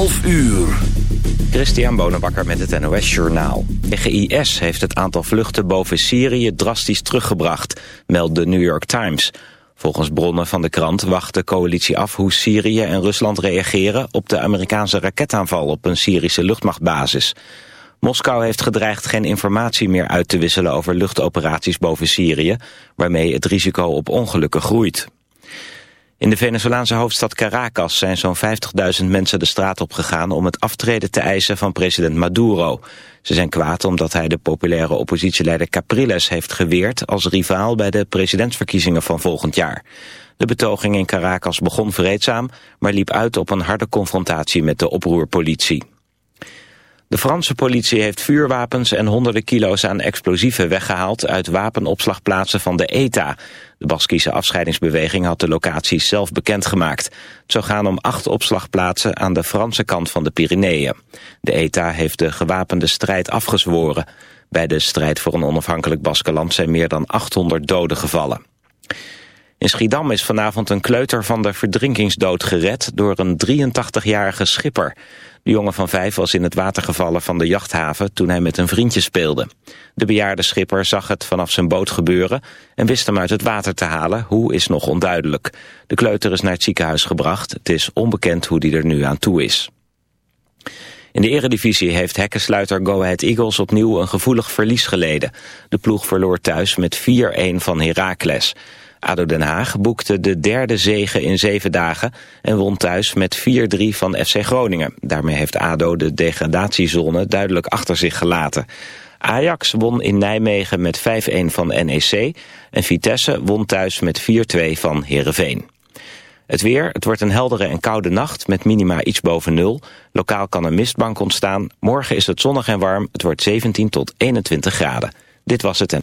12 uur. Christian Bonenbakker met het NOS Journaal. De GIS heeft het aantal vluchten boven Syrië drastisch teruggebracht, meldt de New York Times. Volgens bronnen van de krant wacht de coalitie af hoe Syrië en Rusland reageren op de Amerikaanse raketaanval op een Syrische luchtmachtbasis. Moskou heeft gedreigd geen informatie meer uit te wisselen over luchtoperaties boven Syrië, waarmee het risico op ongelukken groeit. In de Venezolaanse hoofdstad Caracas zijn zo'n 50.000 mensen de straat op gegaan om het aftreden te eisen van president Maduro. Ze zijn kwaad omdat hij de populaire oppositieleider Capriles heeft geweerd als rivaal bij de presidentsverkiezingen van volgend jaar. De betoging in Caracas begon vreedzaam, maar liep uit op een harde confrontatie met de oproerpolitie. De Franse politie heeft vuurwapens en honderden kilo's aan explosieven weggehaald uit wapenopslagplaatsen van de ETA. De Baskische afscheidingsbeweging had de locaties zelf bekendgemaakt. Het zou gaan om acht opslagplaatsen aan de Franse kant van de Pyreneeën. De ETA heeft de gewapende strijd afgezworen. Bij de strijd voor een onafhankelijk Baskeland zijn meer dan 800 doden gevallen. In Schiedam is vanavond een kleuter van de verdrinkingsdood gered door een 83-jarige schipper. De jongen van vijf was in het water gevallen van de jachthaven toen hij met een vriendje speelde. De bejaarde schipper zag het vanaf zijn boot gebeuren en wist hem uit het water te halen. Hoe is nog onduidelijk. De kleuter is naar het ziekenhuis gebracht. Het is onbekend hoe die er nu aan toe is. In de eredivisie heeft hekkensluiter Go Ahead Eagles opnieuw een gevoelig verlies geleden. De ploeg verloor thuis met 4-1 van Heracles. ADO Den Haag boekte de derde zege in zeven dagen en won thuis met 4-3 van FC Groningen. Daarmee heeft ADO de degradatiezone duidelijk achter zich gelaten. Ajax won in Nijmegen met 5-1 van NEC en Vitesse won thuis met 4-2 van Heerenveen. Het weer, het wordt een heldere en koude nacht met minima iets boven nul. Lokaal kan een mistbank ontstaan. Morgen is het zonnig en warm. Het wordt 17 tot 21 graden. Dit was het en...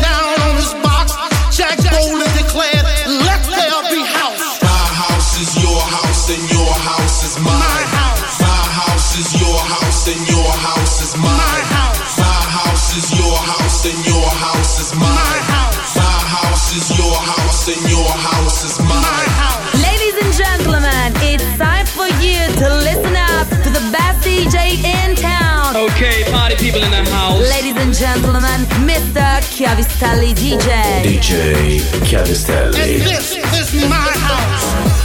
is mine. My house. My house is your house and your house is mine. My house. My house is your house and your house is My house. Ladies and gentlemen, it's time for you to listen up to the best DJ in town. Okay, party people in the house. Ladies and gentlemen, Mr. Chiavistelli DJ. DJ Chiavistelli. And this is my house.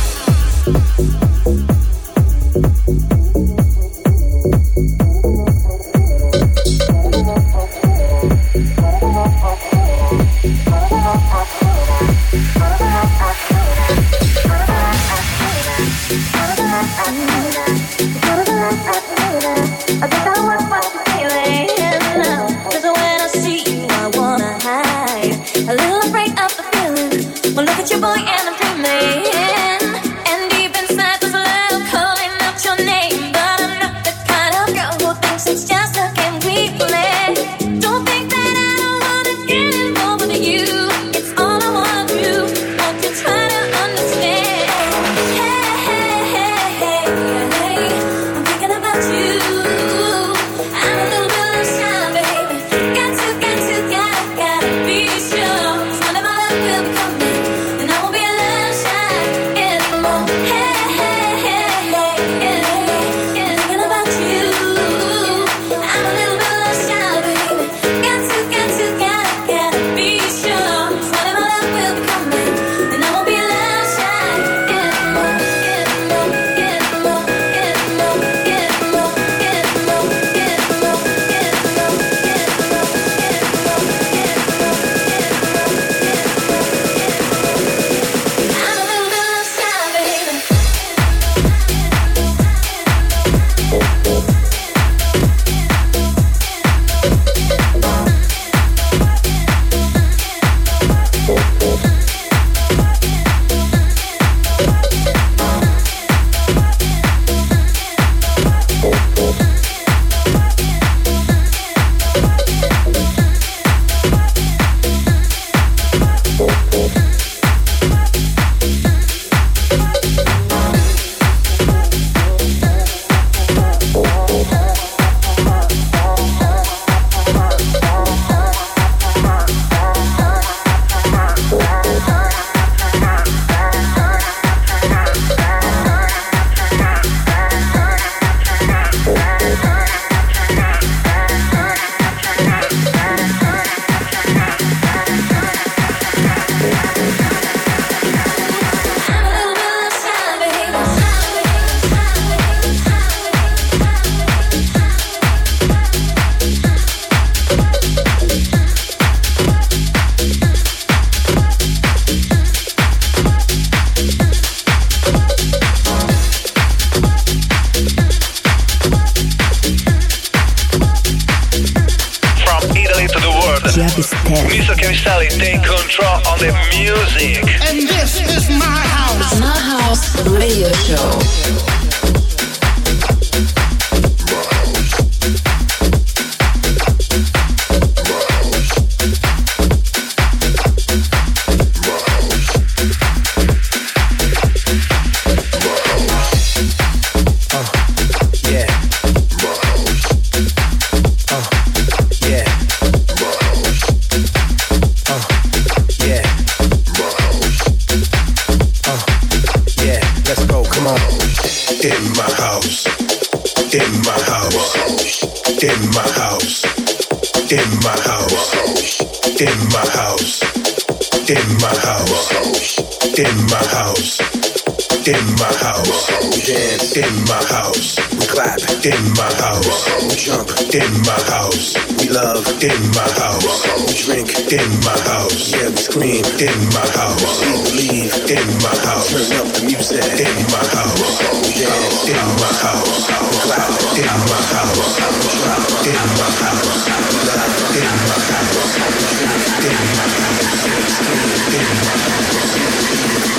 in my house. We dance in my house. We clap in my house. We jump in my house. We love in my house. We drink in my house. Yeah, we scream in my house. We believe in my house. Turn up the music in my house. We dance in my house. We clap in my house. We jump in my house. We love in my house. We drink in my house. We scream in my house. We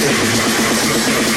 In my house.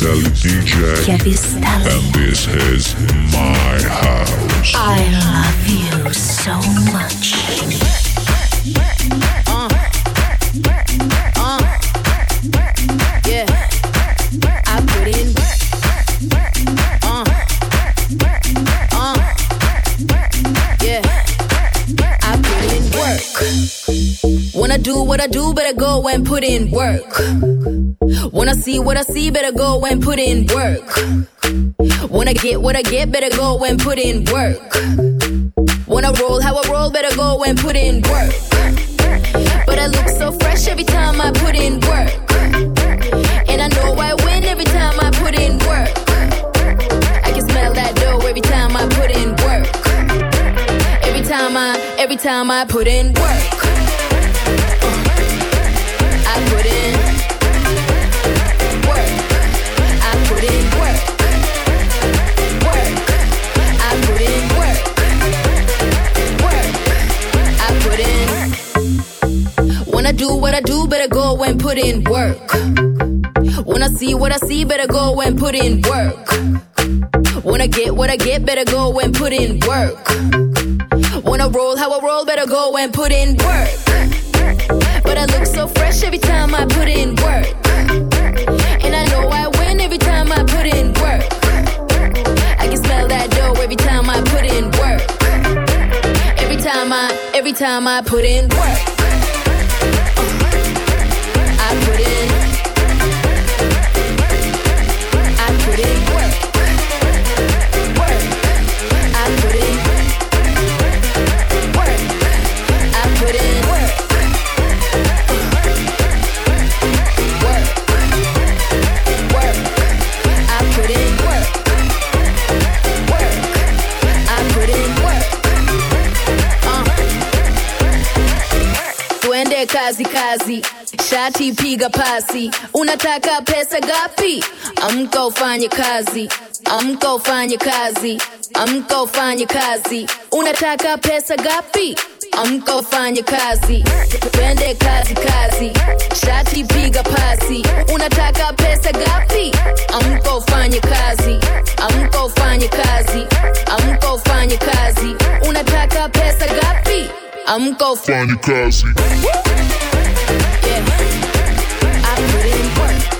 Mr. DJ. Chiavistelli. And this is my house. I love you so much. Yeah, I put in Uh, uh, yeah, I put in work. When I do what I do, better go and put in work. See what I see, better go and put in work. Wanna get what I get, better go and put in work. Wanna roll how I roll, better go and put in work. But I look so fresh every time I put in work. And I know I win every time I put in work. I can smell that dough every time I put in work. Every time I, every time I put in work. Better go and put in work. When I see what I see, better go and put in work. When I get what I get, better go and put in work. When I roll how I roll, better go and put in work. But I look so fresh every time I put in work. And I know I win every time I put in work. I can smell that dough every time I put in work. Every time I, every time I put in work. Kazi kazi, shati piga pasi. Unataka pesa gapi? Amka ufanye kazi, amka ufanye kazi, amka ufanye kazi. Unataka pesa gapi? Amka ufanye kazi, twende kazi kazi, shati piga pasi. Unataka pesa gapi? Amka ufanye kazi, amka ufanye kazi, amka ufanye kazi. Unataka pesa gapi? Amka ufanye kazi. Yeah. I put in work. I put in work. Work. I put in work.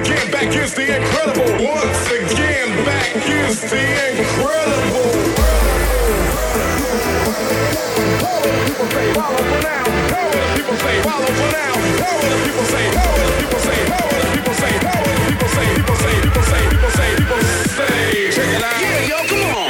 again, back is the incredible. Once again, back is the incredible. People say, follow for now. People say, follow for now. People say, people say, people say, people say, people say, people say, people say, people say, people say, check it out. Yeah, yo, come on.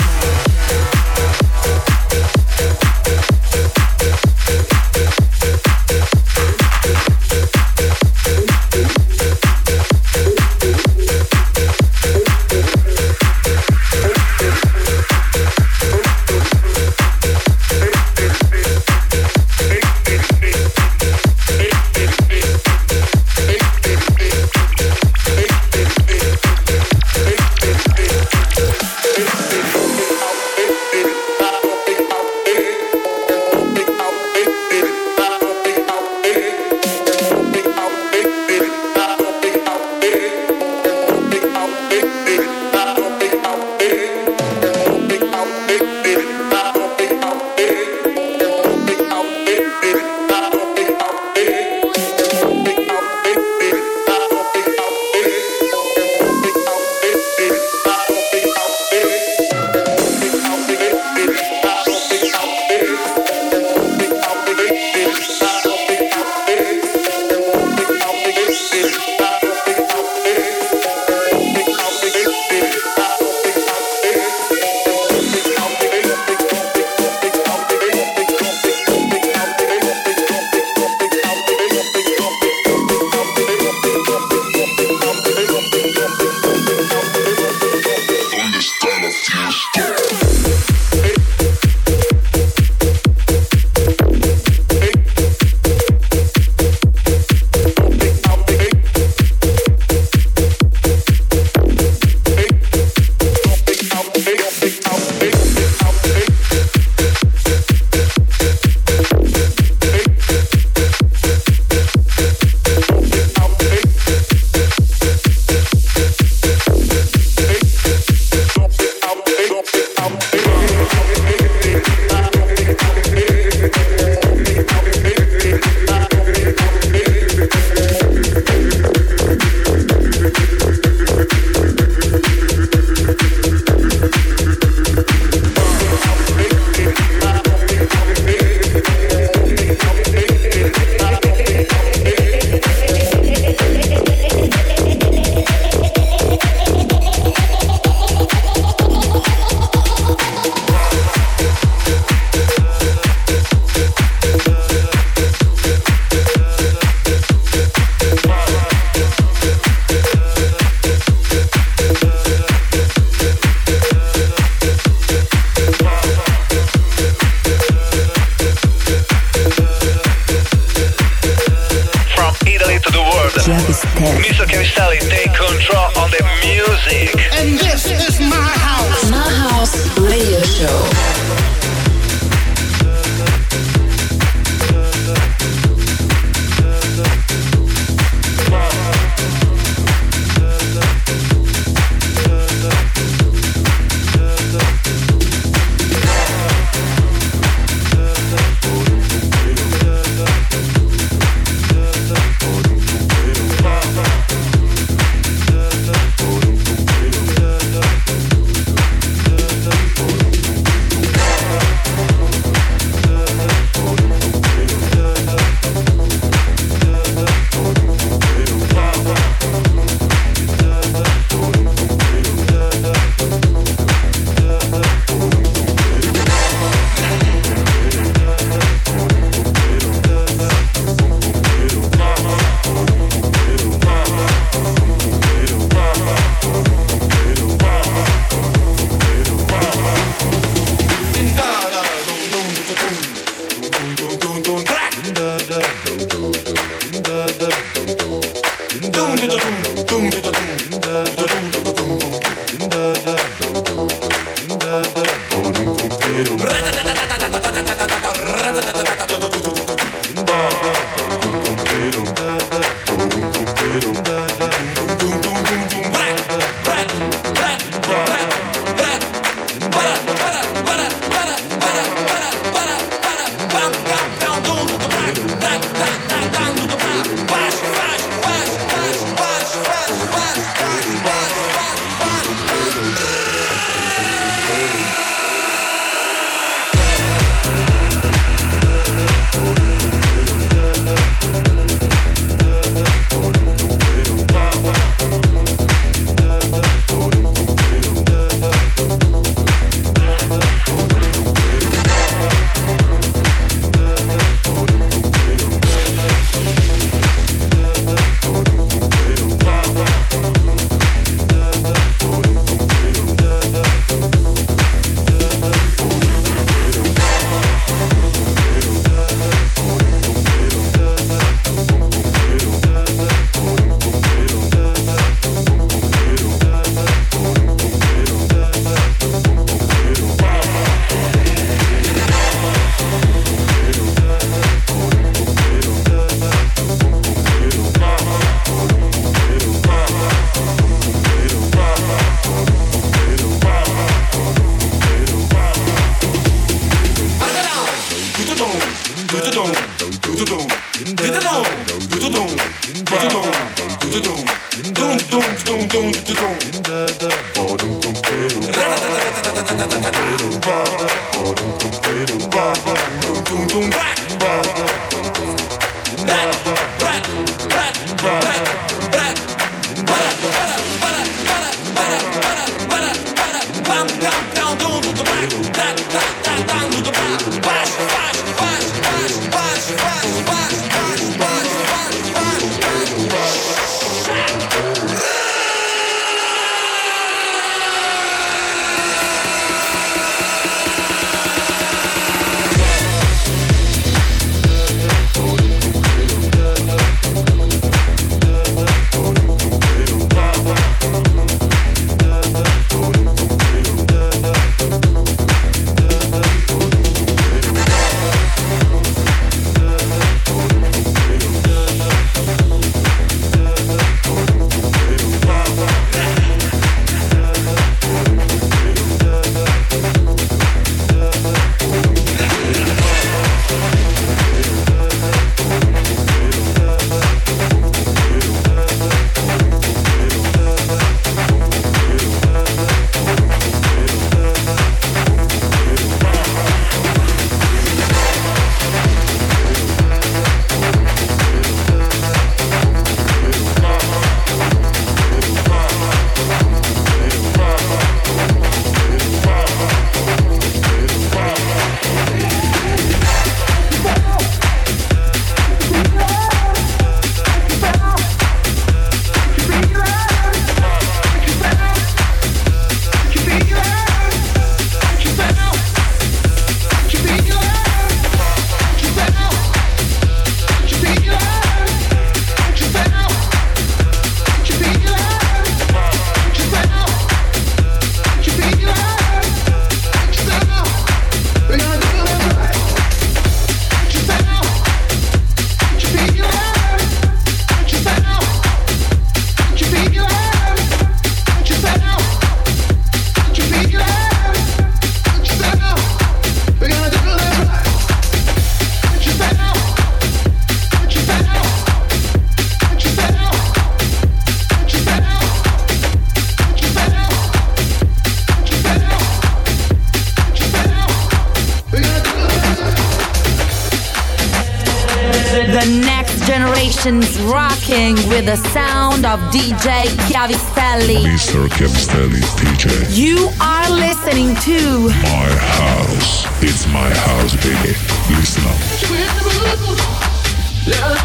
Stations rocking with the sound of DJ Chiavistelli. Mr. Chiavistelli, DJ. You are listening to My house. It's my house, baby. Listen up.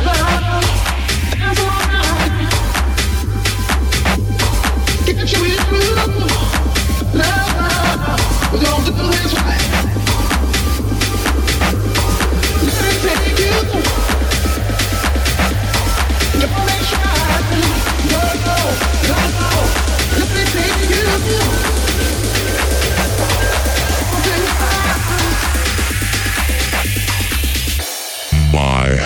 My house.